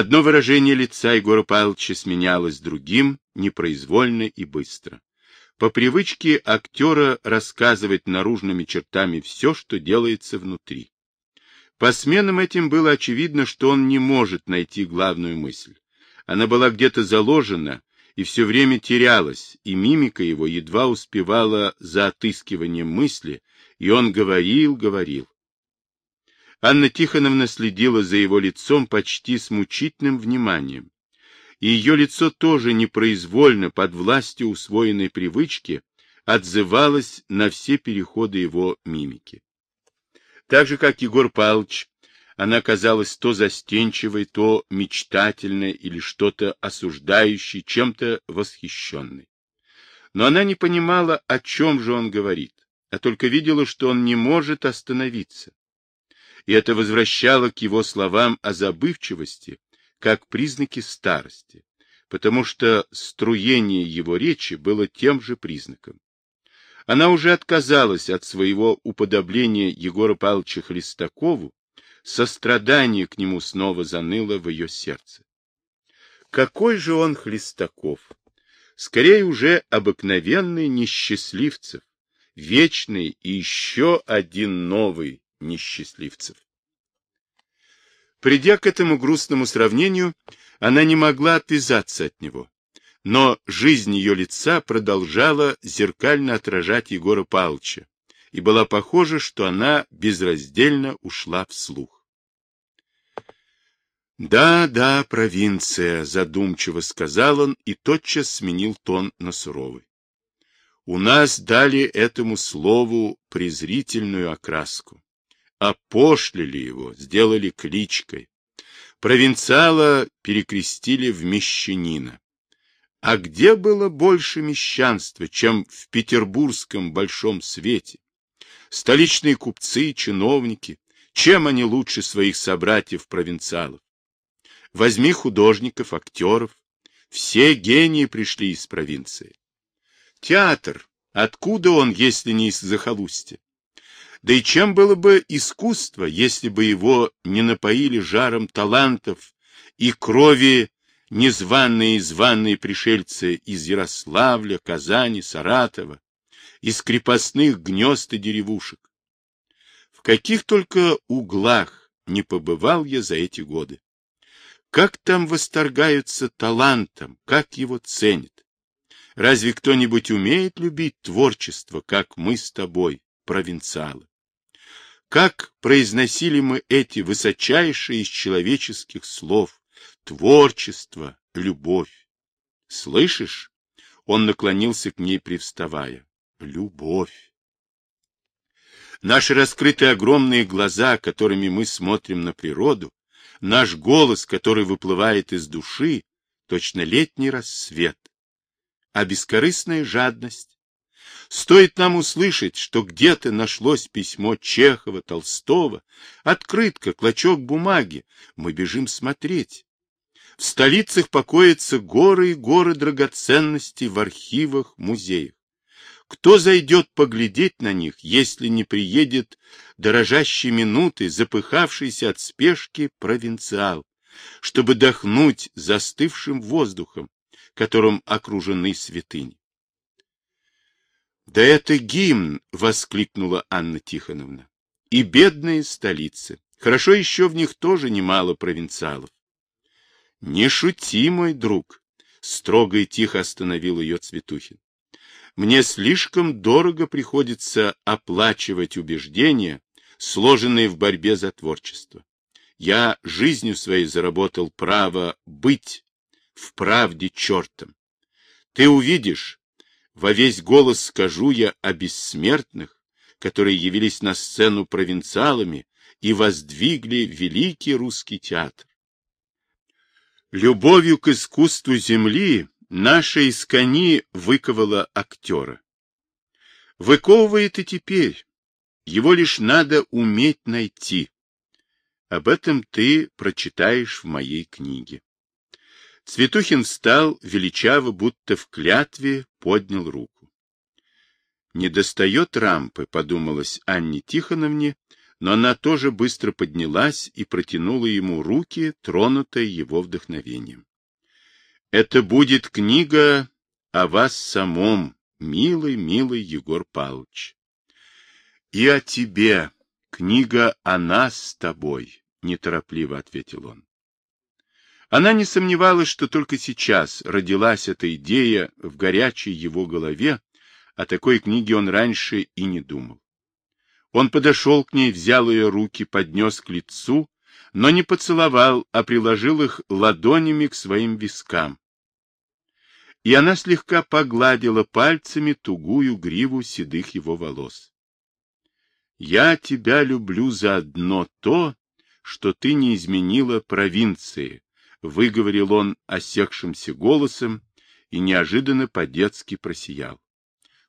Одно выражение лица Егора Павловича сменялось другим, непроизвольно и быстро. По привычке актера рассказывать наружными чертами все, что делается внутри. По сменам этим было очевидно, что он не может найти главную мысль. Она была где-то заложена и все время терялась, и мимика его едва успевала за отыскиванием мысли, и он говорил, говорил. Анна Тихоновна следила за его лицом почти с мучительным вниманием. И ее лицо тоже непроизвольно, под властью усвоенной привычки, отзывалось на все переходы его мимики. Так же, как Егор Павлович, она казалась то застенчивой, то мечтательной или что-то осуждающей, чем-то восхищенной. Но она не понимала, о чем же он говорит, а только видела, что он не может остановиться. И это возвращало к его словам о забывчивости, как признаки старости, потому что струение его речи было тем же признаком. Она уже отказалась от своего уподобления Егора Павловича Хлестакову, сострадание к нему снова заныло в ее сердце. Какой же он Хлестаков? Скорее уже обыкновенный несчастливцев, вечный и еще один новый несчастливцев. Придя к этому грустному сравнению, она не могла отвязаться от него но жизнь ее лица продолжала зеркально отражать Егора Павловича, и была похожа, что она безраздельно ушла вслух. «Да, да, провинция», — задумчиво сказал он и тотчас сменил тон на суровый. «У нас дали этому слову презрительную окраску. Опошлили его, сделали кличкой. Провинциала перекрестили в мещанина. А где было больше мещанства, чем в петербургском большом свете? Столичные купцы, чиновники, чем они лучше своих собратьев-провинциалов? Возьми художников, актеров. Все гении пришли из провинции. Театр, откуда он, если не из захолустья? Да и чем было бы искусство, если бы его не напоили жаром талантов и крови незваные и званые пришельцы из Ярославля, Казани, Саратова, из крепостных гнезд и деревушек. В каких только углах не побывал я за эти годы. Как там восторгаются талантом, как его ценят. Разве кто-нибудь умеет любить творчество, как мы с тобой, провинциалы? Как произносили мы эти высочайшие из человеческих слов, Творчество, любовь. Слышишь? Он наклонился к ней, привставая. Любовь. Наши раскрытые огромные глаза, которыми мы смотрим на природу, наш голос, который выплывает из души, точно летний рассвет, а бескорыстная жадность. Стоит нам услышать, что где-то нашлось письмо Чехова, Толстого, открытка, клочок бумаги, мы бежим смотреть. В столицах покоятся горы и горы драгоценностей в архивах, музеях. Кто зайдет поглядеть на них, если не приедет дорожащей минуты, запыхавшийся от спешки провинциал, чтобы дохнуть застывшим воздухом, которым окружены святыни? «Да это гимн!» — воскликнула Анна Тихоновна. «И бедные столицы. Хорошо еще в них тоже немало провинциалов. — Не шути, мой друг, — строго и тихо остановил ее Цветухин. — Мне слишком дорого приходится оплачивать убеждения, сложенные в борьбе за творчество. Я жизнью своей заработал право быть в правде чертом. Ты увидишь, во весь голос скажу я о бессмертных, которые явились на сцену провинциалами и воздвигли великий русский театр. Любовью к искусству земли наша искони выковала актера. Выковывает и теперь. Его лишь надо уметь найти. Об этом ты прочитаешь в моей книге. Цветухин встал, величаво, будто в клятве, поднял руку. Не достает рампы, подумалось Анне Тихоновне, но она тоже быстро поднялась и протянула ему руки, тронутые его вдохновением. Это будет книга о вас самом, милый, милый Егор Павлович. И о тебе, книга о нас с тобой, неторопливо ответил он. Она не сомневалась, что только сейчас родилась эта идея в горячей его голове, о такой книге он раньше и не думал. Он подошел к ней, взял ее руки, поднес к лицу, но не поцеловал, а приложил их ладонями к своим вискам. И она слегка погладила пальцами тугую гриву седых его волос. «Я тебя люблю за одно то, что ты не изменила провинции», — выговорил он осекшимся голосом и неожиданно по-детски просиял.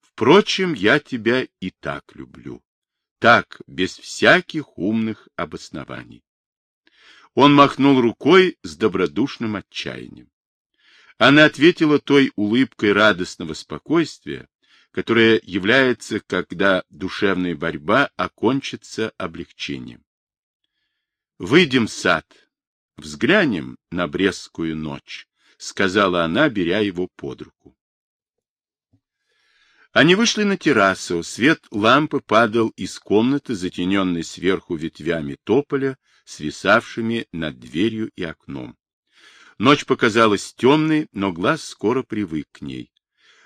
«Впрочем, я тебя и так люблю. Так, без всяких умных обоснований». Он махнул рукой с добродушным отчаянием. Она ответила той улыбкой радостного спокойствия, которая является, когда душевная борьба окончится облегчением. Выйдем в сад, взглянем на Брестскую ночь, сказала она, беря его под руку. Они вышли на террасу, свет лампы падал из комнаты, затененной сверху ветвями тополя, свисавшими над дверью и окном. Ночь показалась темной, но глаз скоро привык к ней.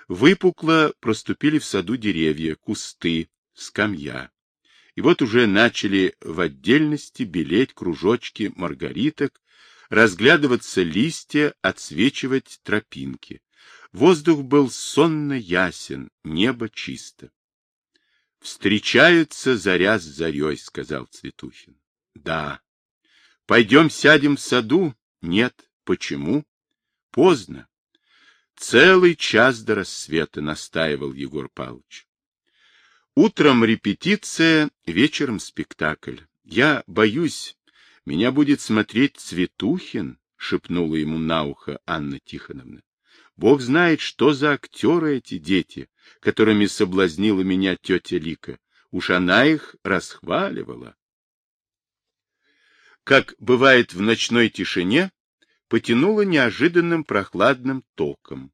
Выпукло проступили в саду деревья, кусты, скамья. И вот уже начали в отдельности белеть кружочки маргариток, разглядываться листья, отсвечивать тропинки. Воздух был сонно ясен, небо чисто. «Встречаются заря с зарей», — сказал Цветухин. «Да». «Пойдем сядем в саду?» «Нет». «Почему?» «Поздно». «Целый час до рассвета», — настаивал Егор Павлович. Утром репетиция, вечером спектакль. Я боюсь, меня будет смотреть Цветухин, шепнула ему на ухо Анна Тихоновна. Бог знает, что за актеры эти дети, которыми соблазнила меня тетя Лика. Уж она их расхваливала. Как бывает в ночной тишине, потянуло неожиданным прохладным током.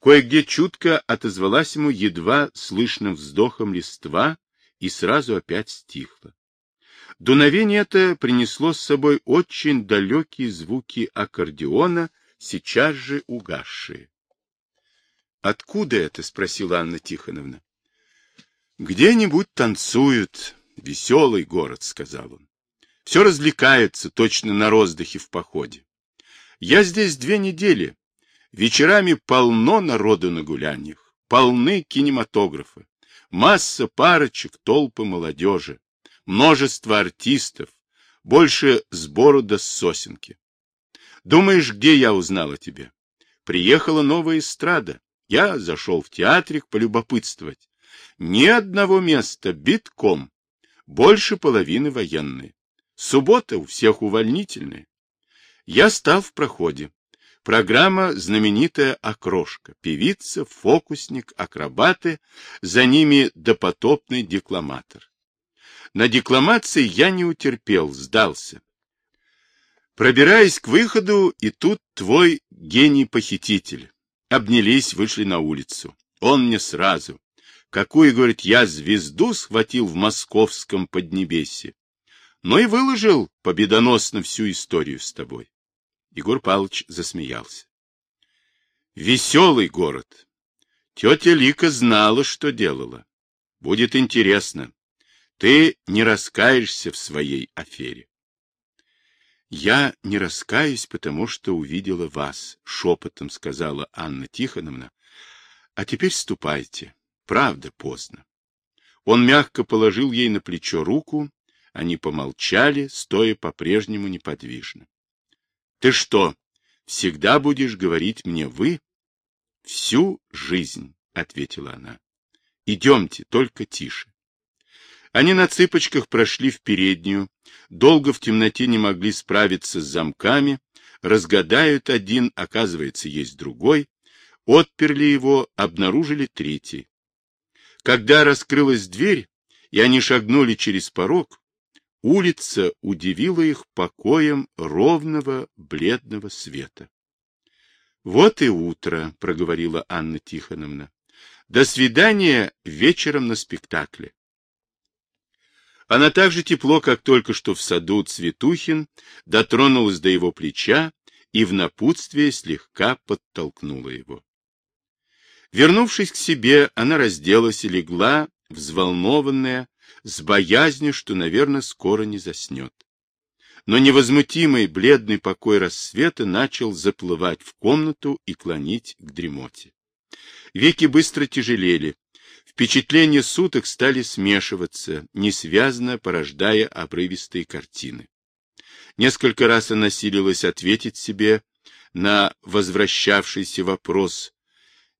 Кое-где чутко отозвалась ему едва слышным вздохом листва и сразу опять стихла. Дуновение это принесло с собой очень далекие звуки аккордеона, сейчас же угасшие. — Откуда это? — спросила Анна Тихоновна. — Где-нибудь танцуют. Веселый город, — сказал он. Все развлекается, точно на роздыхе в походе. Я здесь две недели, Вечерами полно народу на гуляниях, полны кинематографы, масса парочек, толпы молодежи, множество артистов, больше сбору до сосенки. Думаешь, где я узнал о тебе? Приехала новая эстрада. Я зашел в театрик полюбопытствовать. Ни одного места, битком. Больше половины военные. Суббота у всех увольнительная. Я стал в проходе. Программа знаменитая «Окрошка». Певица, фокусник, акробаты, за ними допотопный декламатор. На декламации я не утерпел, сдался. Пробираясь к выходу, и тут твой гений-похититель. Обнялись, вышли на улицу. Он мне сразу. Какую, говорит, я звезду схватил в московском поднебесье. Но и выложил победоносно всю историю с тобой. Егор Павлович засмеялся. Веселый город. Тетя Лика знала, что делала. Будет интересно. Ты не раскаешься в своей афере. Я не раскаюсь, потому что увидела вас, шепотом сказала Анна Тихоновна. А теперь ступайте. Правда, поздно. Он мягко положил ей на плечо руку, они помолчали, стоя по-прежнему неподвижно. Ты что, всегда будешь говорить мне «вы»? Всю жизнь, — ответила она. Идемте, только тише. Они на цыпочках прошли в переднюю, долго в темноте не могли справиться с замками, разгадают один, оказывается, есть другой, отперли его, обнаружили третий. Когда раскрылась дверь, и они шагнули через порог, улица удивила их покоем ровного бледного света. — Вот и утро, — проговорила Анна Тихоновна. — До свидания вечером на спектакле. Она так же тепло, как только что в саду Цветухин, дотронулась до его плеча и в напутствие слегка подтолкнула его. Вернувшись к себе, она разделась и легла, взволнованная, с боязнью, что, наверное, скоро не заснет. Но невозмутимый бледный покой рассвета начал заплывать в комнату и клонить к дремоте. Веки быстро тяжелели, впечатления суток стали смешиваться, несвязно порождая обрывистые картины. Несколько раз она силилась ответить себе на возвращавшийся вопрос,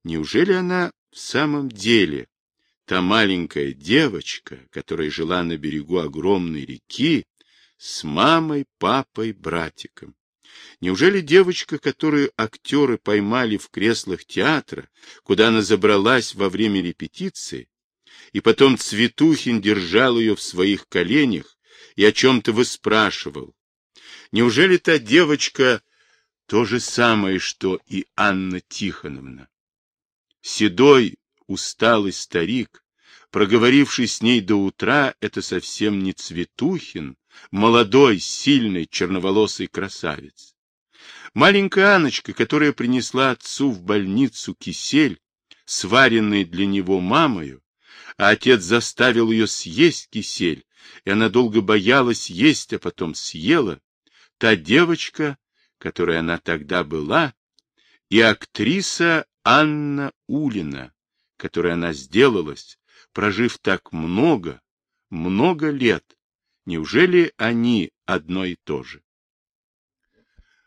неужели она в самом деле та маленькая девочка, которая жила на берегу огромной реки с мамой, папой, братиком. Неужели девочка, которую актеры поймали в креслах театра, куда она забралась во время репетиции, и потом Цветухин держал ее в своих коленях и о чем-то выспрашивал? Неужели та девочка то же самое, что и Анна Тихоновна? Седой, усталый старик, проговоривший с ней до утра, это совсем не Цветухин, молодой, сильный, черноволосый красавец. Маленькая Аночка, которая принесла отцу в больницу кисель, сваренный для него мамою, а отец заставил ее съесть кисель, и она долго боялась есть, а потом съела, та девочка, которой она тогда была, и актриса Анна Улина, которой она сделалась, прожив так много, много лет, неужели они одно и то же?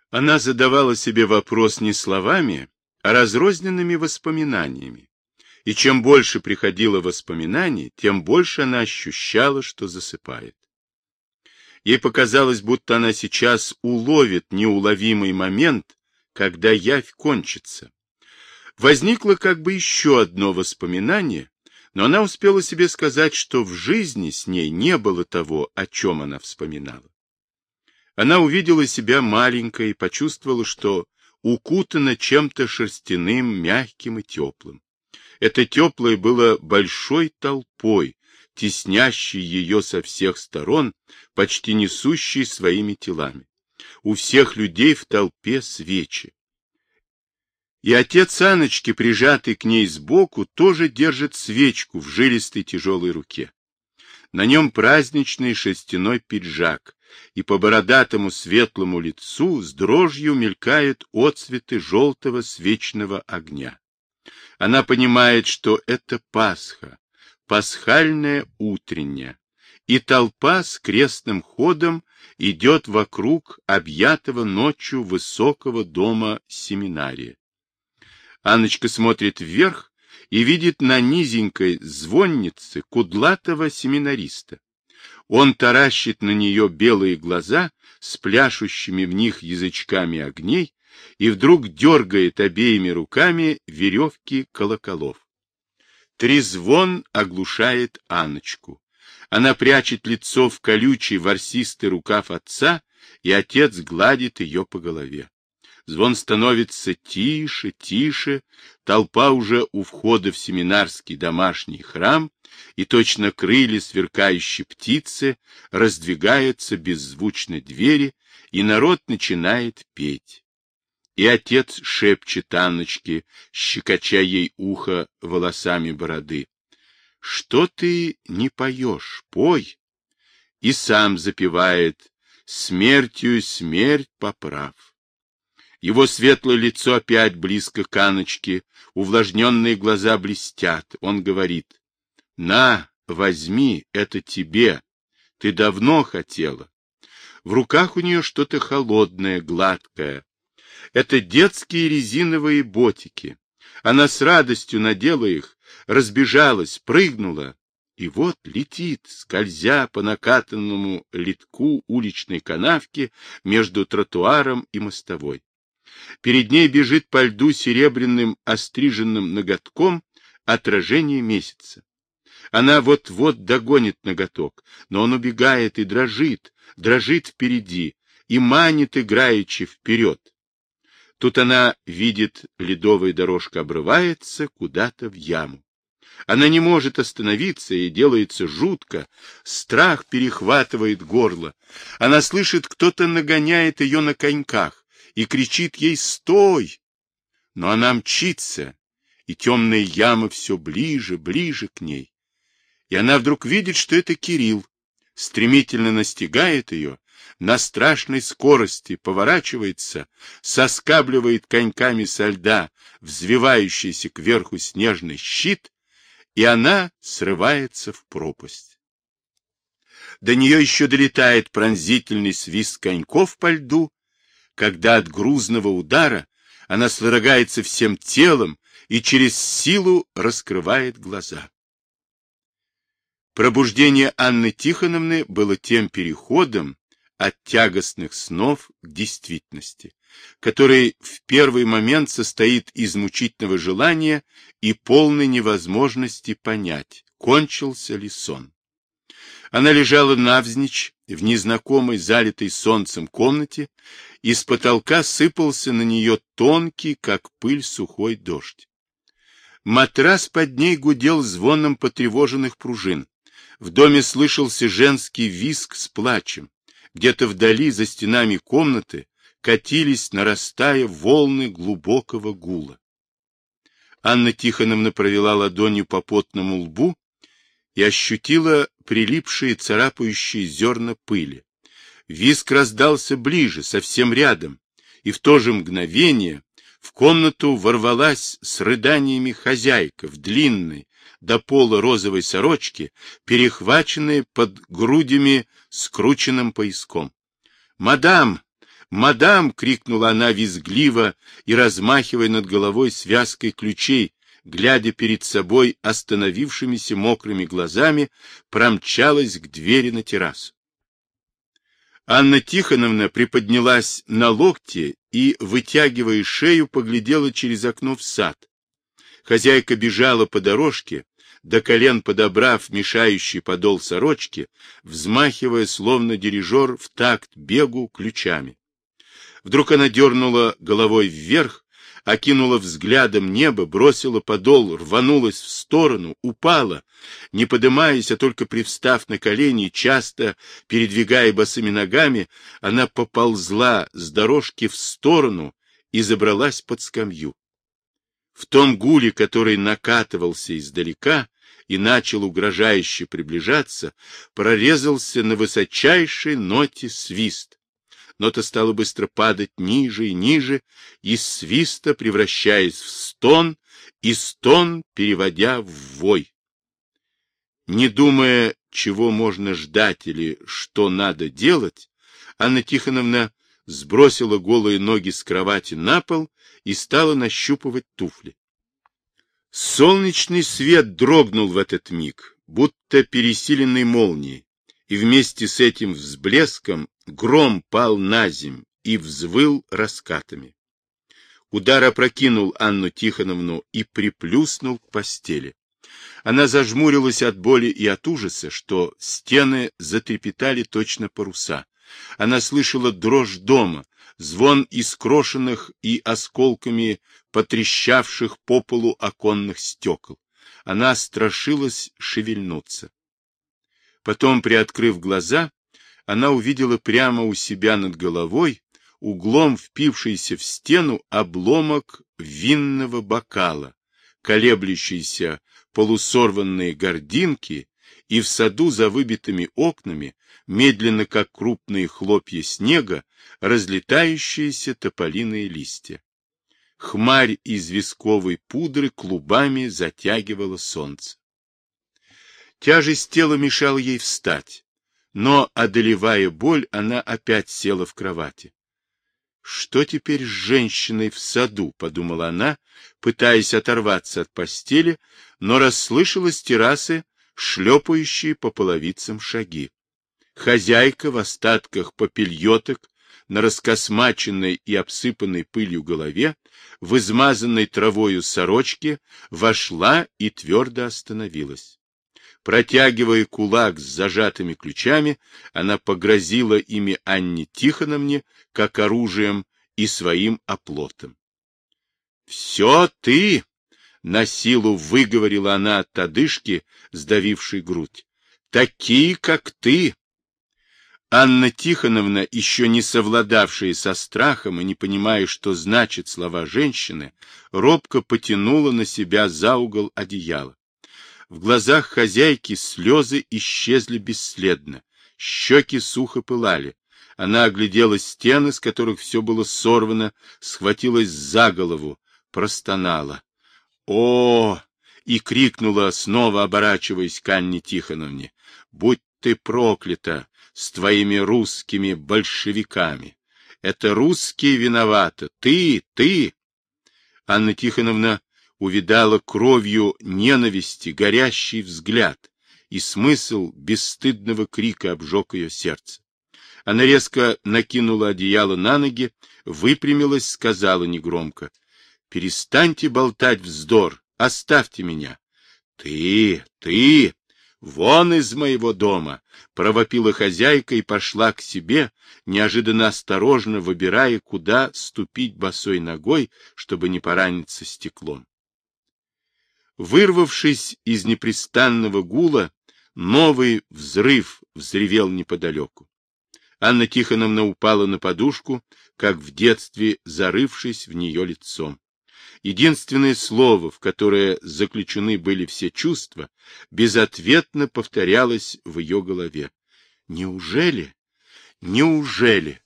Она задавала себе вопрос не словами, а разрозненными воспоминаниями. И чем больше приходило воспоминаний, тем больше она ощущала, что засыпает. Ей показалось, будто она сейчас уловит неуловимый момент, когда явь кончится. Возникло как бы еще одно воспоминание, но она успела себе сказать, что в жизни с ней не было того, о чем она вспоминала. Она увидела себя маленькой и почувствовала, что укутана чем-то шерстяным, мягким и теплым. Это теплое было большой толпой, теснящей ее со всех сторон, почти несущей своими телами. У всех людей в толпе свечи. И отец Аночки, прижатый к ней сбоку, тоже держит свечку в жилистой тяжелой руке. На нем праздничный шерстяной пиджак, и по бородатому светлому лицу с дрожью мелькают отцветы желтого свечного огня. Она понимает, что это Пасха, пасхальная утренняя, и толпа с крестным ходом идет вокруг объятого ночью высокого дома семинария. Анночка смотрит вверх и видит на низенькой звоннице кудлатого семинариста. Он таращит на нее белые глаза с пляшущими в них язычками огней и вдруг дергает обеими руками веревки колоколов. Трезвон оглушает Анночку. Она прячет лицо в колючий ворсистый рукав отца, и отец гладит ее по голове. Звон становится тише, тише, толпа уже у входа в семинарский домашний храм, и точно крылья сверкающей птицы раздвигаются беззвучно двери, и народ начинает петь. И отец шепчет Анночке, щекоча ей ухо волосами бороды. — Что ты не поешь? Пой! И сам запевает «Смертью смерть поправ». Его светлое лицо опять близко к Аночке, увлажненные глаза блестят. Он говорит, «На, возьми, это тебе. Ты давно хотела». В руках у нее что-то холодное, гладкое. Это детские резиновые ботики. Она с радостью надела их, разбежалась, прыгнула, и вот летит, скользя по накатанному литку уличной канавки между тротуаром и мостовой. Перед ней бежит по льду серебряным остриженным ноготком отражение месяца. Она вот-вот догонит ноготок, но он убегает и дрожит, дрожит впереди и манит играючи вперед. Тут она видит, ледовая дорожка обрывается куда-то в яму. Она не может остановиться и делается жутко. Страх перехватывает горло. Она слышит, кто-то нагоняет ее на коньках и кричит ей «Стой!». Но она мчится, и темная яма все ближе, ближе к ней и она вдруг видит, что это Кирилл, стремительно настигает ее, на страшной скорости поворачивается, соскабливает коньками со льда взвивающийся кверху снежный щит, и она срывается в пропасть. До нее еще долетает пронзительный свист коньков по льду, когда от грузного удара она слагается всем телом и через силу раскрывает глаза. Пробуждение Анны Тихоновны было тем переходом от тягостных снов к действительности, который в первый момент состоит из мучительного желания и полной невозможности понять, кончился ли сон. Она лежала навзничь в незнакомой, залитой солнцем комнате, и с потолка сыпался на нее тонкий, как пыль, сухой дождь. Матрас под ней гудел звоном потревоженных пружин. В доме слышался женский визг с плачем. Где-то вдали, за стенами комнаты, катились, нарастая, волны глубокого гула. Анна Тихоновна провела ладонью по потному лбу и ощутила прилипшие царапающие зерна пыли. Виск раздался ближе, совсем рядом, и в то же мгновение в комнату ворвалась с рыданиями хозяйка в длинной, до пола розовой сорочки, перехваченные под грудями скрученным пояском. «Мадам! Мадам!» — крикнула она визгливо и, размахивая над головой связкой ключей, глядя перед собой остановившимися мокрыми глазами, промчалась к двери на террасу. Анна Тихоновна приподнялась на локте и, вытягивая шею, поглядела через окно в сад. Хозяйка бежала по дорожке, до колен подобрав мешающий подол сорочки, взмахивая, словно дирижер, в такт бегу ключами. Вдруг она дернула головой вверх, окинула взглядом небо, бросила подол, рванулась в сторону, упала, не подымаясь, а только привстав на колени, часто передвигая босыми ногами, она поползла с дорожки в сторону и забралась под скамью. В том гуле, который накатывался издалека и начал угрожающе приближаться, прорезался на высочайшей ноте свист. Нота стала быстро падать ниже и ниже, из свиста превращаясь в стон, и стон переводя в вой. Не думая, чего можно ждать или что надо делать, Анна Тихоновна сбросила голые ноги с кровати на пол и стала нащупывать туфли. Солнечный свет дрогнул в этот миг, будто пересиленный молнией, и вместе с этим взблеском гром пал на земь и взвыл раскатами. Удар опрокинул Анну Тихоновну и приплюснул к постели. Она зажмурилась от боли и от ужаса, что стены затрепетали точно паруса. Она слышала дрожь дома, звон искрошенных и осколками потрещавших по полу оконных стекол. Она страшилась шевельнуться. Потом, приоткрыв глаза, она увидела прямо у себя над головой, углом впившийся в стену, обломок винного бокала, колеблющиеся полусорванные гординки и в саду за выбитыми окнами, медленно, как крупные хлопья снега, разлетающиеся тополиные листья. Хмарь из висковой пудры клубами затягивала солнце. Тяжесть тела мешала ей встать, но, одолевая боль, она опять села в кровати. «Что теперь с женщиной в саду?» — подумала она, пытаясь оторваться от постели, но расслышала с террасы шлепающие по половицам шаги. Хозяйка в остатках попельоток, на раскосмаченной и обсыпанной пылью голове, в измазанной травою сорочке, вошла и твердо остановилась. Протягивая кулак с зажатыми ключами, она погрозила ими Анне Тихоновне, как оружием и своим оплотом. — Все ты! — на силу выговорила она от одышки, сдавившей грудь. — Такие, как ты! Анна Тихоновна, еще не совладавшая со страхом и не понимая, что значит слова женщины, робко потянула на себя за угол одеяла. В глазах хозяйки слезы исчезли бесследно, щеки сухо пылали. Она оглядела стены, с которых все было сорвано, схватилась за голову, простонала. «О!» — и крикнула, снова оборачиваясь к Анне Тихоновне. «Будь ты проклята с твоими русскими большевиками! Это русские виноваты! Ты, ты!» Анна Тихоновна увидала кровью ненависти горящий взгляд, и смысл бесстыдного крика обжег ее сердце. Она резко накинула одеяло на ноги, выпрямилась, сказала негромко, «Перестаньте болтать вздор, оставьте меня». «Ты, ты, вон из моего дома!» — провопила хозяйка и пошла к себе, неожиданно осторожно выбирая, куда ступить босой ногой, чтобы не пораниться стеклом. Вырвавшись из непрестанного гула, новый взрыв взревел неподалеку. Анна Тихоновна упала на подушку, как в детстве зарывшись в нее лицом. Единственное слово, в которое заключены были все чувства, безответно повторялось в ее голове. Неужели? Неужели?